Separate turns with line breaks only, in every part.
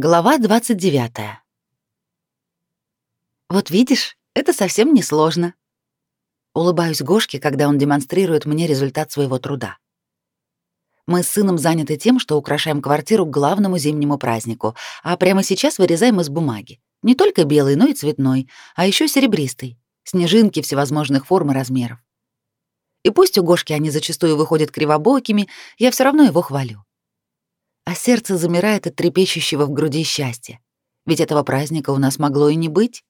Глава 29. Вот видишь, это совсем не сложно. Улыбаюсь Гошке, когда он демонстрирует мне результат своего труда. Мы с сыном заняты тем, что украшаем квартиру к главному зимнему празднику, а прямо сейчас вырезаем из бумаги. Не только белый, но и цветной, а еще серебристый. Снежинки всевозможных форм и размеров. И пусть у Гошки они зачастую выходят кривобокими, я все равно его хвалю а сердце замирает от трепещущего в груди счастья. Ведь этого праздника у нас могло и не быть.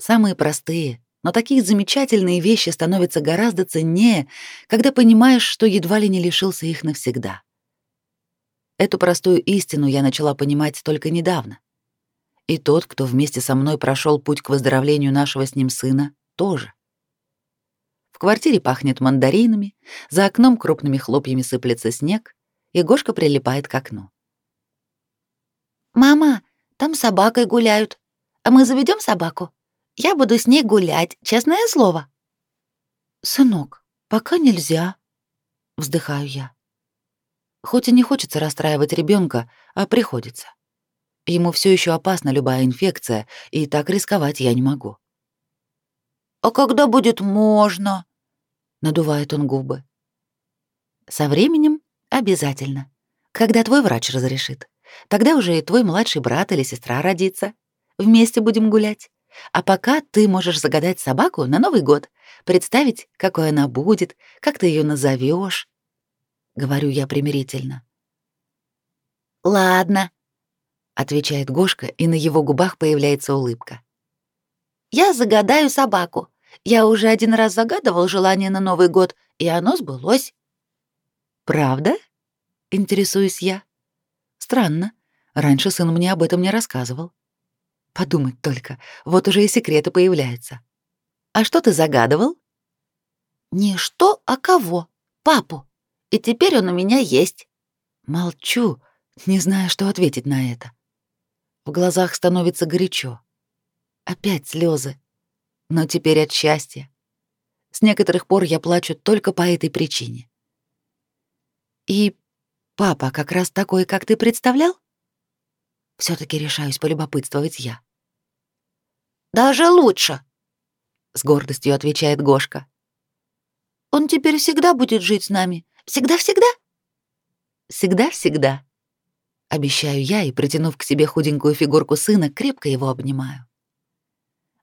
Самые простые, но такие замечательные вещи становятся гораздо ценнее, когда понимаешь, что едва ли не лишился их навсегда. Эту простую истину я начала понимать только недавно. И тот, кто вместе со мной прошел путь к выздоровлению нашего с ним сына, тоже. В квартире пахнет мандаринами, за окном крупными хлопьями сыплется снег, и прилипает к окну.
«Мама, там с собакой гуляют. А мы заведем собаку? Я буду с ней гулять, честное слово».
«Сынок, пока нельзя», — вздыхаю я. Хоть и не хочется расстраивать ребенка, а приходится. Ему все еще опасна любая инфекция, и так рисковать я не могу.
«А когда будет можно?»
— надувает он губы. Со временем Обязательно. Когда твой врач разрешит. Тогда уже и твой младший брат или сестра родится. Вместе будем гулять. А пока ты можешь загадать собаку на Новый год, представить, какой она будет, как ты ее назовешь. Говорю я примирительно.
Ладно,
отвечает Гошка, и на его губах появляется улыбка.
Я загадаю собаку. Я уже один раз загадывал желание на Новый год, и оно сбылось.
Правда? Интересуюсь я. Странно. Раньше сын мне об этом не рассказывал. Подумать только, вот уже и секреты появляются. А что ты загадывал?
Не что, а кого? Папу. И теперь он у меня есть.
Молчу, не зная, что ответить на это. В глазах становится горячо. Опять слезы, но теперь от счастья. С некоторых пор я плачу только по этой причине. И папа как раз такой, как ты представлял? все таки решаюсь полюбопытствовать я.
Даже лучше,
с гордостью отвечает Гошка.
Он теперь всегда будет жить с нами. Всегда-всегда?
Всегда-всегда. Обещаю я и, притянув к себе худенькую фигурку сына, крепко его обнимаю.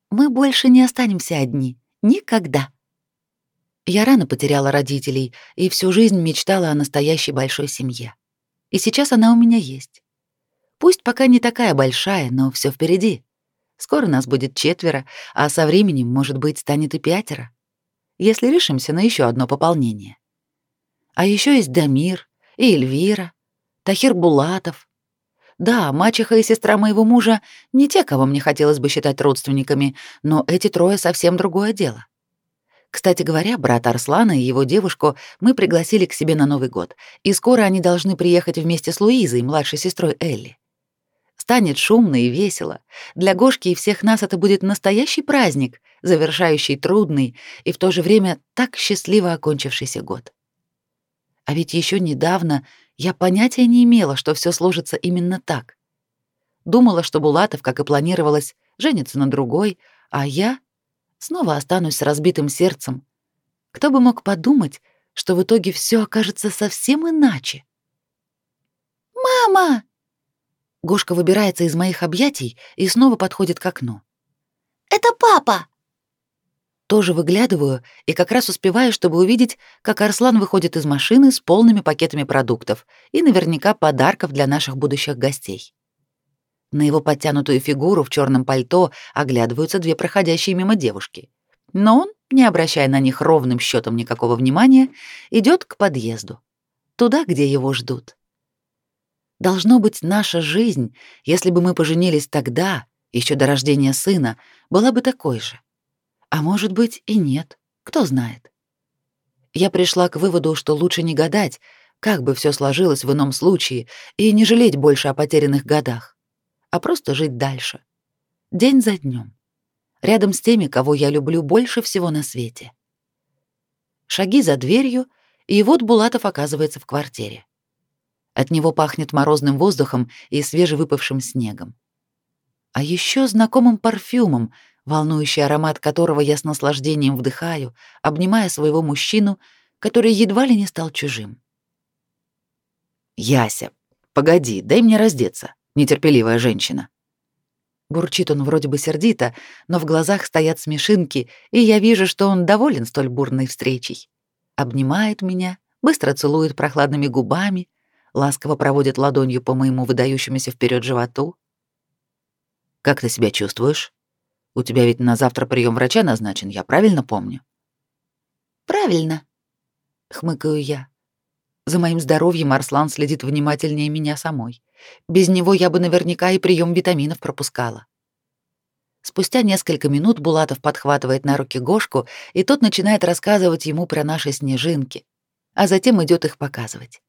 Мы больше не останемся одни. Никогда. Я рано потеряла родителей и всю жизнь мечтала о настоящей большой семье. И сейчас она у меня есть. Пусть пока не такая большая, но все впереди. Скоро нас будет четверо, а со временем, может быть, станет и пятеро, если решимся на еще одно пополнение. А еще есть Дамир и Эльвира, Тахир Булатов. Да, мачеха и сестра моего мужа не те, кого мне хотелось бы считать родственниками, но эти трое совсем другое дело. Кстати говоря, брата Арслана и его девушку мы пригласили к себе на Новый год, и скоро они должны приехать вместе с Луизой, младшей сестрой Элли. Станет шумно и весело. Для Гошки и всех нас это будет настоящий праздник, завершающий трудный и в то же время так счастливо окончившийся год. А ведь еще недавно я понятия не имела, что все сложится именно так. Думала, что Булатов, как и планировалось, женится на другой, а я снова останусь с разбитым сердцем. Кто бы мог подумать, что в итоге все окажется совсем иначе?
«Мама!»
Гошка выбирается из моих объятий и снова подходит к окну.
«Это папа!»
Тоже выглядываю и как раз успеваю, чтобы увидеть, как Арслан выходит из машины с полными пакетами продуктов и наверняка подарков для наших будущих гостей. На его подтянутую фигуру в черном пальто оглядываются две проходящие мимо девушки. Но он, не обращая на них ровным счетом никакого внимания, идет к подъезду. Туда, где его ждут. Должно быть, наша жизнь, если бы мы поженились тогда, еще до рождения сына, была бы такой же. А может быть и нет, кто знает. Я пришла к выводу, что лучше не гадать, как бы все сложилось в ином случае, и не жалеть больше о потерянных годах а просто жить дальше. День за днем. Рядом с теми, кого я люблю больше всего на свете. Шаги за дверью, и вот Булатов оказывается в квартире. От него пахнет морозным воздухом и свежевыпавшим снегом. А еще знакомым парфюмом, волнующий аромат которого я с наслаждением вдыхаю, обнимая своего мужчину, который едва ли не стал чужим. «Яся, погоди, дай мне раздеться, нетерпеливая женщина». Бурчит он вроде бы сердито, но в глазах стоят смешинки, и я вижу, что он доволен столь бурной встречей. Обнимает меня, быстро целует прохладными губами, ласково проводит ладонью по моему выдающемуся вперед животу. «Как ты себя чувствуешь? У тебя ведь на завтра прием врача назначен, я правильно помню?»
«Правильно», —
хмыкаю я. За моим здоровьем Арслан следит внимательнее меня самой. Без него я бы наверняка и прием витаминов пропускала. Спустя несколько минут Булатов подхватывает на руки Гошку, и тот начинает рассказывать ему про наши снежинки, а затем идет их показывать.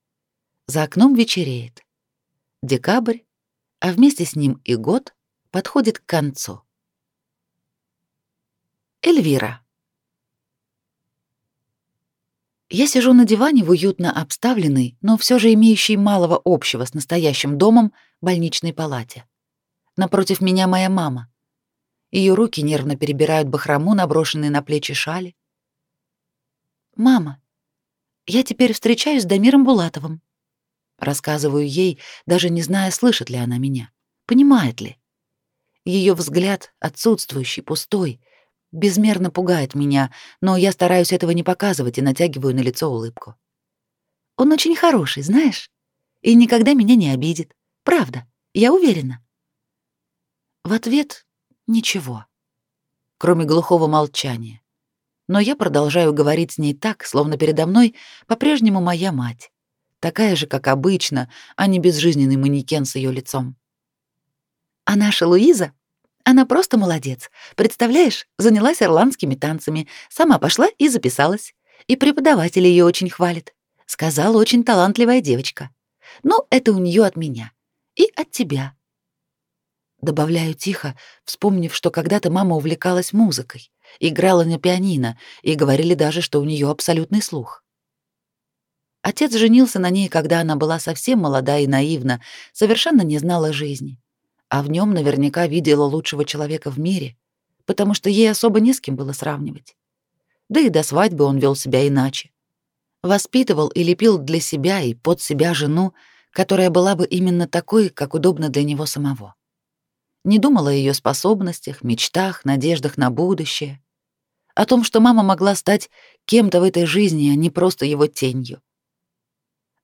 За окном вечереет. Декабрь, а вместе с ним и год подходит к концу. Эльвира. Я сижу на диване в уютно обставленной, но все же имеющей малого общего с настоящим домом больничной палате. Напротив меня моя мама. Ее руки нервно перебирают бахрому, наброшенные на плечи шали. «Мама, я теперь встречаюсь с Дамиром Булатовым». Рассказываю ей, даже не зная, слышит ли она меня, понимает ли. Ее взгляд отсутствующий, пустой — безмерно пугает меня, но я стараюсь этого не показывать и натягиваю на лицо улыбку. Он очень хороший, знаешь, и никогда меня не обидит. Правда, я уверена. В ответ ничего, кроме глухого молчания. Но я продолжаю говорить с ней так, словно передо мной по-прежнему моя мать, такая же, как обычно, а не безжизненный манекен с ее лицом. А наша Луиза она просто молодец. Представляешь, занялась ирландскими танцами, сама пошла и записалась. И преподаватель ее очень хвалит. Сказал, очень талантливая девочка. Ну, это у нее от меня. И от тебя. Добавляю тихо, вспомнив, что когда-то мама увлекалась музыкой, играла на пианино, и говорили даже, что у нее абсолютный слух. Отец женился на ней, когда она была совсем молода и наивна, совершенно не знала жизни а в нем наверняка видела лучшего человека в мире, потому что ей особо не с кем было сравнивать. Да и до свадьбы он вел себя иначе. Воспитывал и лепил для себя и под себя жену, которая была бы именно такой, как удобно для него самого. Не думала о ее способностях, мечтах, надеждах на будущее, о том, что мама могла стать кем-то в этой жизни, а не просто его тенью.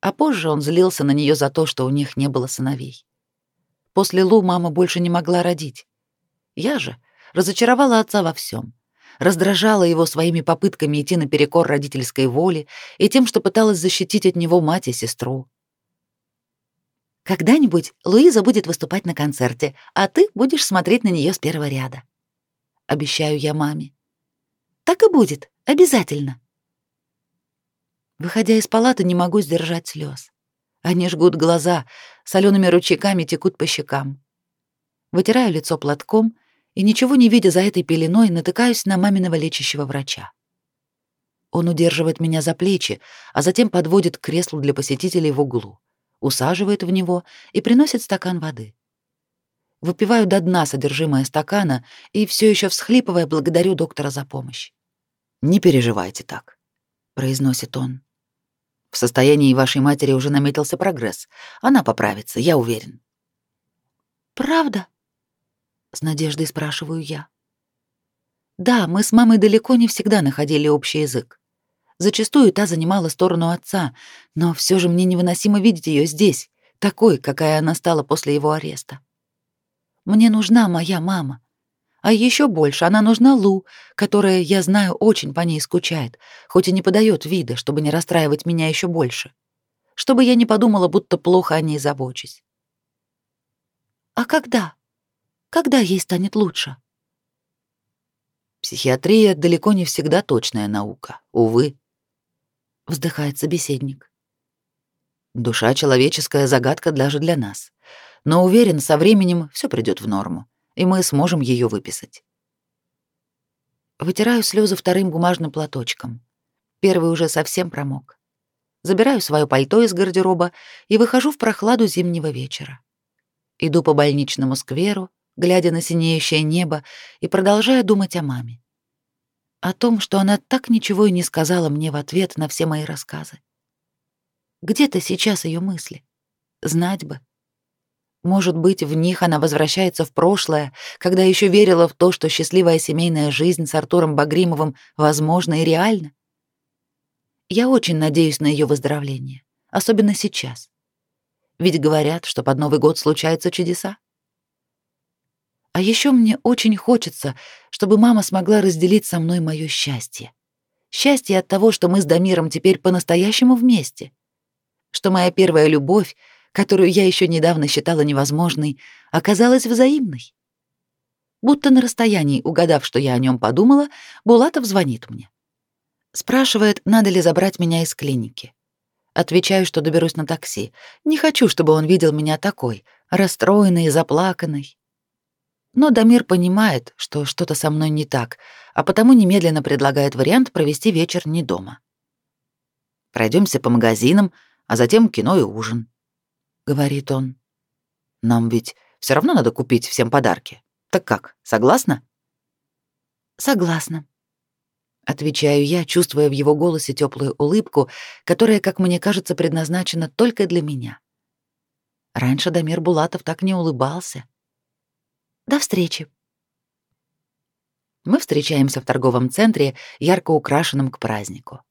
А позже он злился на нее за то, что у них не было сыновей. После Лу мама больше не могла родить. Я же разочаровала отца во всем, раздражала его своими попытками идти наперекор родительской воле и тем, что пыталась защитить от него мать и сестру. Когда-нибудь Луиза будет выступать на концерте, а ты будешь смотреть на нее с первого ряда. Обещаю я маме. Так и будет, обязательно. Выходя из палаты, не могу сдержать слез. Они жгут глаза, солеными ручейками текут по щекам. Вытираю лицо платком и, ничего не видя за этой пеленой, натыкаюсь на маминого лечащего врача. Он удерживает меня за плечи, а затем подводит к креслу для посетителей в углу, усаживает в него и приносит стакан воды. Выпиваю до дна содержимое стакана и все еще всхлипывая благодарю доктора за помощь. «Не переживайте так», — произносит он. В состоянии вашей матери уже наметился прогресс. Она поправится, я уверен. Правда? С надеждой спрашиваю я. Да, мы с мамой далеко не всегда находили общий язык. Зачастую та занимала сторону отца, но все же мне невыносимо видеть ее здесь, такой, какая она стала после его ареста. Мне нужна моя мама, а еще больше она нужна Лу, которая, я знаю, очень по ней скучает, хоть и не подает вида, чтобы не расстраивать меня еще больше. Чтобы я не подумала, будто плохо о ней забочусь. А когда? Когда ей станет лучше? Психиатрия далеко не всегда точная наука, увы. Вздыхает собеседник. Душа человеческая загадка даже для нас. Но уверен, со временем все придет в норму и мы сможем ее выписать. Вытираю слезы вторым бумажным платочком. Первый уже совсем промок. забираю свое пальто из гардероба и выхожу в прохладу зимнего вечера. Иду по больничному скверу, глядя на синеющее небо и продолжая думать о маме. О том, что она так ничего и не сказала мне в ответ на все мои рассказы. Где-то сейчас ее мысли. Знать бы. Может быть, в них она возвращается в прошлое, когда еще верила в то, что счастливая семейная жизнь с Артуром Багримовым возможна и реальна. Я очень надеюсь на ее выздоровление, особенно сейчас. Ведь говорят, что под Новый год случаются чудеса. А еще мне очень хочется, чтобы мама смогла разделить со мной мое счастье. Счастье от того, что мы с Дамиром теперь по-настоящему вместе. Что моя первая любовь которую я еще недавно считала невозможной, оказалась взаимной. Будто на расстоянии, угадав, что я о нем подумала, Булатов звонит мне. Спрашивает, надо ли забрать меня из клиники. Отвечаю, что доберусь на такси. Не хочу, чтобы он видел меня такой, расстроенной и заплаканной. Но Дамир понимает, что что-то со мной не так, а потому немедленно предлагает вариант провести вечер не дома. Пройдемся по магазинам, а затем кино и ужин говорит он. Нам ведь все равно надо купить всем подарки. Так как, согласна?
Согласна.
Отвечаю я, чувствуя в его голосе теплую улыбку, которая, как мне кажется, предназначена только для меня. Раньше Дамир Булатов так не улыбался.
До встречи.
Мы встречаемся в торговом центре, ярко украшенном к празднику.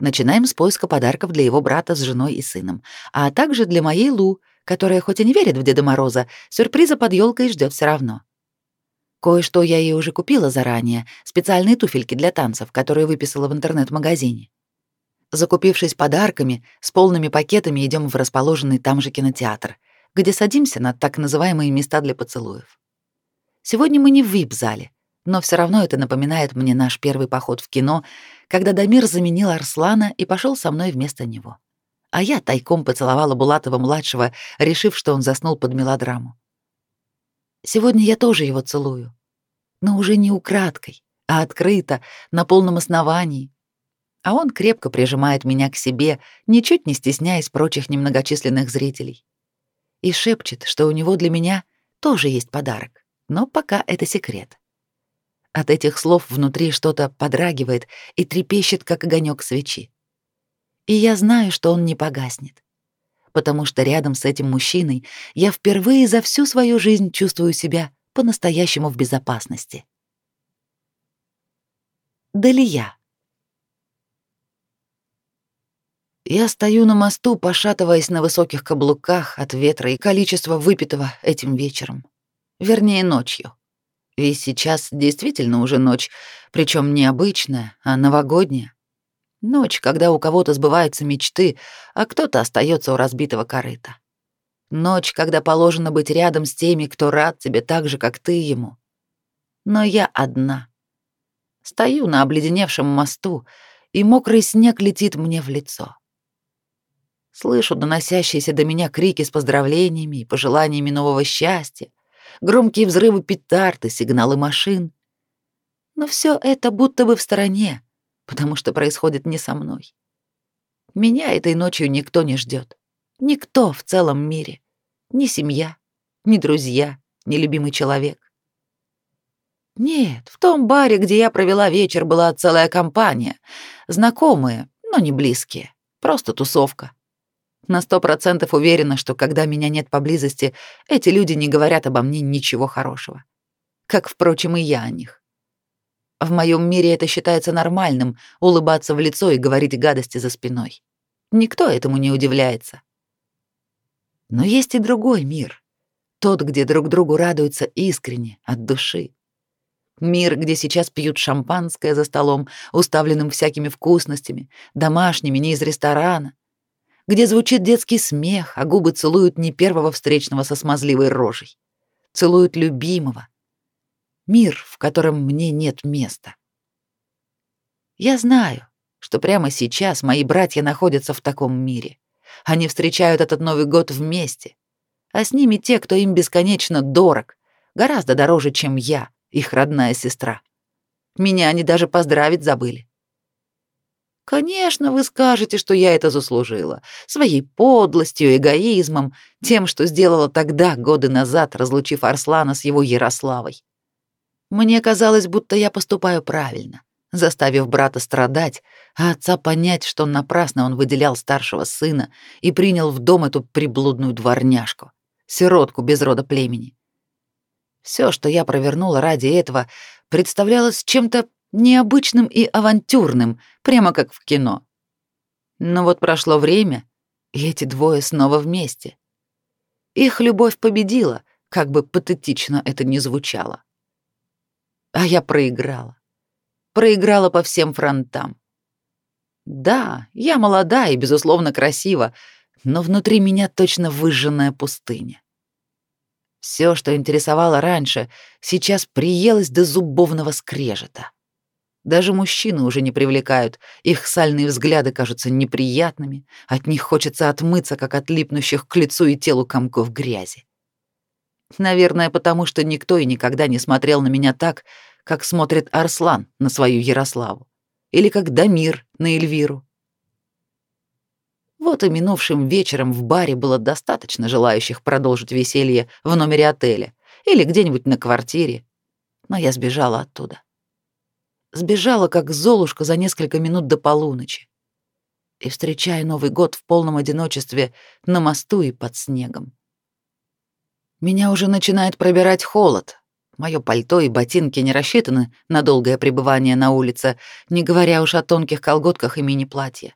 Начинаем с поиска подарков для его брата с женой и сыном, а также для моей Лу, которая хоть и не верит в Деда Мороза, сюрприза под елкой ждет все равно. Кое-что я ей уже купила заранее, специальные туфельки для танцев, которые выписала в интернет-магазине. Закупившись подарками, с полными пакетами идем в расположенный там же кинотеатр, где садимся на так называемые места для поцелуев. Сегодня мы не в вип-зале, но все равно это напоминает мне наш первый поход в кино, когда Дамир заменил Арслана и пошел со мной вместо него. А я тайком поцеловала Булатова-младшего, решив, что он заснул под мелодраму. Сегодня я тоже его целую. Но уже не украдкой, а открыто, на полном основании. А он крепко прижимает меня к себе, ничуть не стесняясь прочих немногочисленных зрителей. И шепчет, что у него для меня тоже есть подарок, но пока это секрет. От этих слов внутри что-то подрагивает и трепещет, как огонек свечи. И я знаю, что он не погаснет. Потому что рядом с этим мужчиной я впервые за всю свою жизнь чувствую себя по-настоящему в безопасности. Далия. Я стою на мосту, пошатываясь на высоких каблуках от ветра и количества выпитого этим вечером. Вернее, ночью. Ведь сейчас действительно уже ночь, причем не обычная, а новогодняя. Ночь, когда у кого-то сбываются мечты, а кто-то остается у разбитого корыта. Ночь, когда положено быть рядом с теми, кто рад тебе так же, как ты ему. Но я одна. Стою на обледеневшем мосту, и мокрый снег летит мне в лицо. Слышу доносящиеся до меня крики с поздравлениями и пожеланиями нового счастья, громкие взрывы петард и сигналы машин. Но все это будто бы в стороне, потому что происходит не со мной. Меня этой ночью никто не ждет, Никто в целом мире. Ни семья, ни друзья, ни любимый человек. Нет, в том баре, где я провела вечер, была целая компания. Знакомые, но не близкие. Просто тусовка. На сто процентов уверена, что когда меня нет поблизости, эти люди не говорят обо мне ничего хорошего. Как, впрочем, и я о них. В моем мире это считается нормальным — улыбаться в лицо и говорить гадости за спиной. Никто этому не удивляется. Но есть и другой мир. Тот, где друг другу радуются искренне, от души. Мир, где сейчас пьют шампанское за столом, уставленным всякими вкусностями, домашними, не из ресторана, где звучит детский смех, а губы целуют не первого встречного со смазливой рожей. Целуют любимого. Мир, в котором мне нет места. Я знаю, что прямо сейчас мои братья находятся в таком мире. Они встречают этот Новый год вместе. А с ними те, кто им бесконечно дорог, гораздо дороже, чем я, их родная сестра. Меня они даже поздравить забыли. Конечно, вы скажете, что я это заслужила. Своей подлостью, эгоизмом, тем, что сделала тогда, годы назад, разлучив Арслана с его Ярославой. Мне казалось, будто я поступаю правильно, заставив брата страдать, а отца понять, что напрасно он выделял старшего сына и принял в дом эту приблудную дворняжку, сиротку без рода племени. Все, что я провернула ради этого, представлялось чем-то необычным и авантюрным, прямо как в кино. Но вот прошло время, и эти двое снова вместе. Их любовь победила, как бы патетично это ни звучало. А я проиграла. Проиграла по всем фронтам. Да, я молода и, безусловно, красива, но внутри меня точно выжженная пустыня. Все, что интересовало раньше, сейчас приелось до зубовного скрежета. Даже мужчины уже не привлекают, их сальные взгляды кажутся неприятными, от них хочется отмыться, как от липнущих к лицу и телу комков грязи. Наверное, потому что никто и никогда не смотрел на меня так, как смотрит Арслан на свою Ярославу, или как Дамир на Эльвиру. Вот и минувшим вечером в баре было достаточно желающих продолжить веселье в номере отеля или где-нибудь на квартире, но я сбежала оттуда. Сбежала, как Золушка, за несколько минут до полуночи. И встречая Новый год в полном одиночестве на мосту и под снегом. Меня уже начинает пробирать холод. Моё пальто и ботинки не рассчитаны на долгое пребывание на улице, не говоря уж о тонких колготках и мини-платье.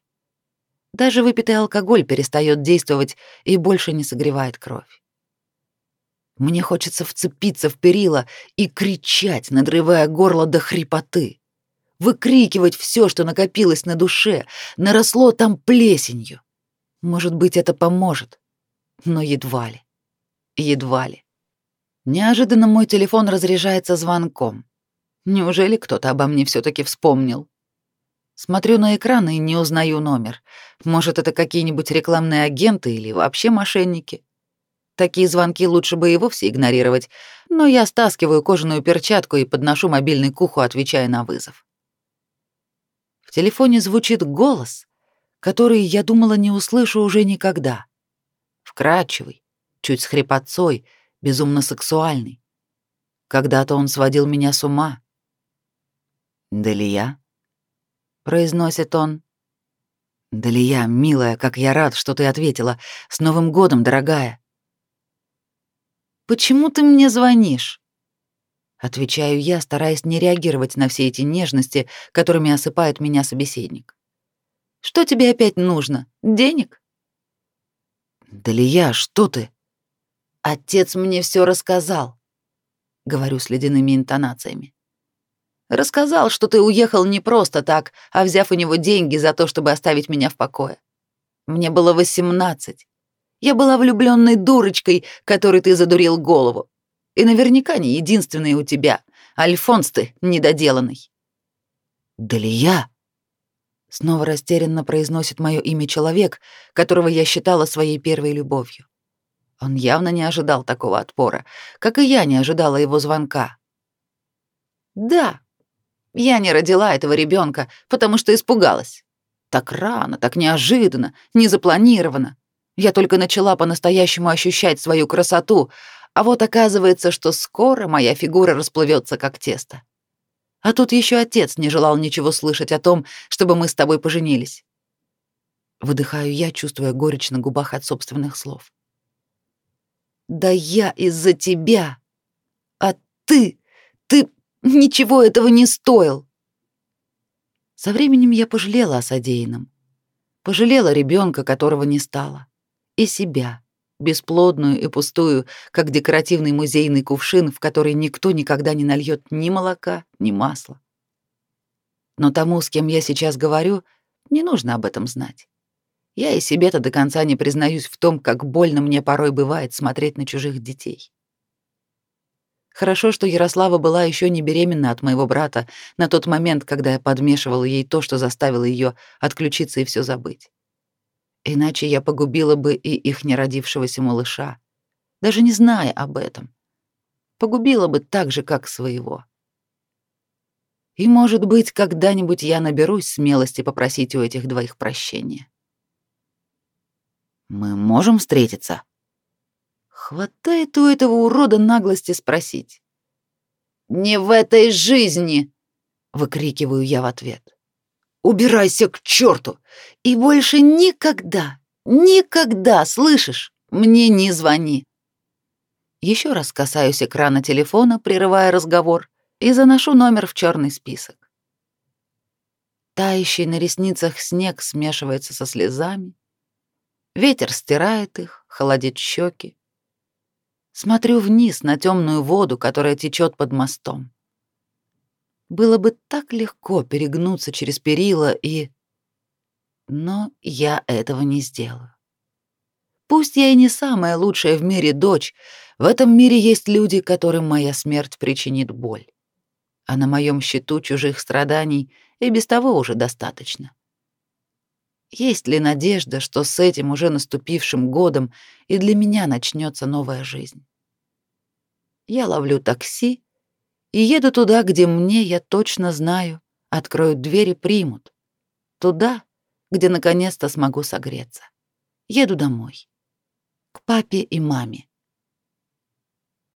Даже выпитый алкоголь перестает действовать и больше не согревает кровь. Мне хочется вцепиться в перила и кричать, надрывая горло до хрипоты выкрикивать все, что накопилось на душе, наросло там плесенью. Может быть, это поможет, но едва ли. Едва ли. Неожиданно мой телефон разряжается звонком. Неужели кто-то обо мне все таки вспомнил? Смотрю на экран и не узнаю номер. Может, это какие-нибудь рекламные агенты или вообще мошенники? Такие звонки лучше бы и вовсе игнорировать, но я стаскиваю кожаную перчатку и подношу мобильный к уху, отвечая на вызов телефоне звучит голос, который, я думала, не услышу уже никогда. Вкрадчивый, чуть с хрипотцой, безумно сексуальный. Когда-то он сводил меня с ума. «Далия?» — произносит он. «Далия, милая, как я рад, что ты ответила. С Новым годом, дорогая!» «Почему ты мне звонишь?» Отвечаю я, стараясь не реагировать на все эти нежности, которыми осыпает меня собеседник. Что тебе опять нужно? Денег? Да ли я, что ты? Отец мне все рассказал, говорю с ледяными интонациями. Рассказал, что ты уехал не просто так, а взяв у него деньги за то, чтобы оставить меня в покое. Мне было восемнадцать. Я была влюбленной дурочкой, которой ты задурил голову. И наверняка не единственный у тебя. Альфонс ты недоделанный. Далия. Снова растерянно произносит мое имя человек, которого я считала своей первой любовью. Он явно не ожидал такого отпора, как и я не ожидала его звонка. Да, я не родила этого ребенка, потому что испугалась. Так рано, так неожиданно, не запланировано. Я только начала по-настоящему ощущать свою красоту, а вот оказывается, что скоро моя фигура расплывется как тесто. А тут еще отец не желал ничего слышать о том, чтобы мы с тобой поженились. Выдыхаю я, чувствуя горечь на губах от собственных слов. Да я из-за тебя. А ты, ты ничего этого не стоил. Со временем я пожалела о содеянном. Пожалела ребенка, которого не стало, и себя бесплодную и пустую, как декоративный музейный кувшин, в который никто никогда не нальет ни молока, ни масла. Но тому, с кем я сейчас говорю, не нужно об этом знать. Я и себе-то до конца не признаюсь в том, как больно мне порой бывает смотреть на чужих детей. Хорошо, что Ярослава была еще не беременна от моего брата на тот момент, когда я подмешивала ей то, что заставило ее отключиться и все забыть. Иначе я погубила бы и их неродившегося малыша, даже не зная об этом. Погубила бы так же, как своего. И, может быть, когда-нибудь я наберусь смелости попросить у этих двоих прощения. Мы можем встретиться? Хватает у этого урода наглости спросить. «Не в этой жизни!» — выкрикиваю я в ответ. «Убирайся к черту! И больше никогда, никогда, слышишь, мне не звони!» Еще раз касаюсь экрана телефона, прерывая разговор, и заношу номер в черный список. Тающий на ресницах снег смешивается со слезами. Ветер стирает их, холодит щеки. Смотрю вниз на темную воду, которая течет под мостом. Было бы так легко перегнуться через перила и... Но я этого не сделаю. Пусть я и не самая лучшая в мире дочь, в этом мире есть люди, которым моя смерть причинит боль. А на моем счету чужих страданий и без того уже достаточно. Есть ли надежда, что с этим уже наступившим годом и для меня начнется новая жизнь? Я ловлю такси и еду туда, где мне, я точно знаю, откроют двери, примут. Туда, где наконец-то смогу согреться. Еду домой. К папе и маме.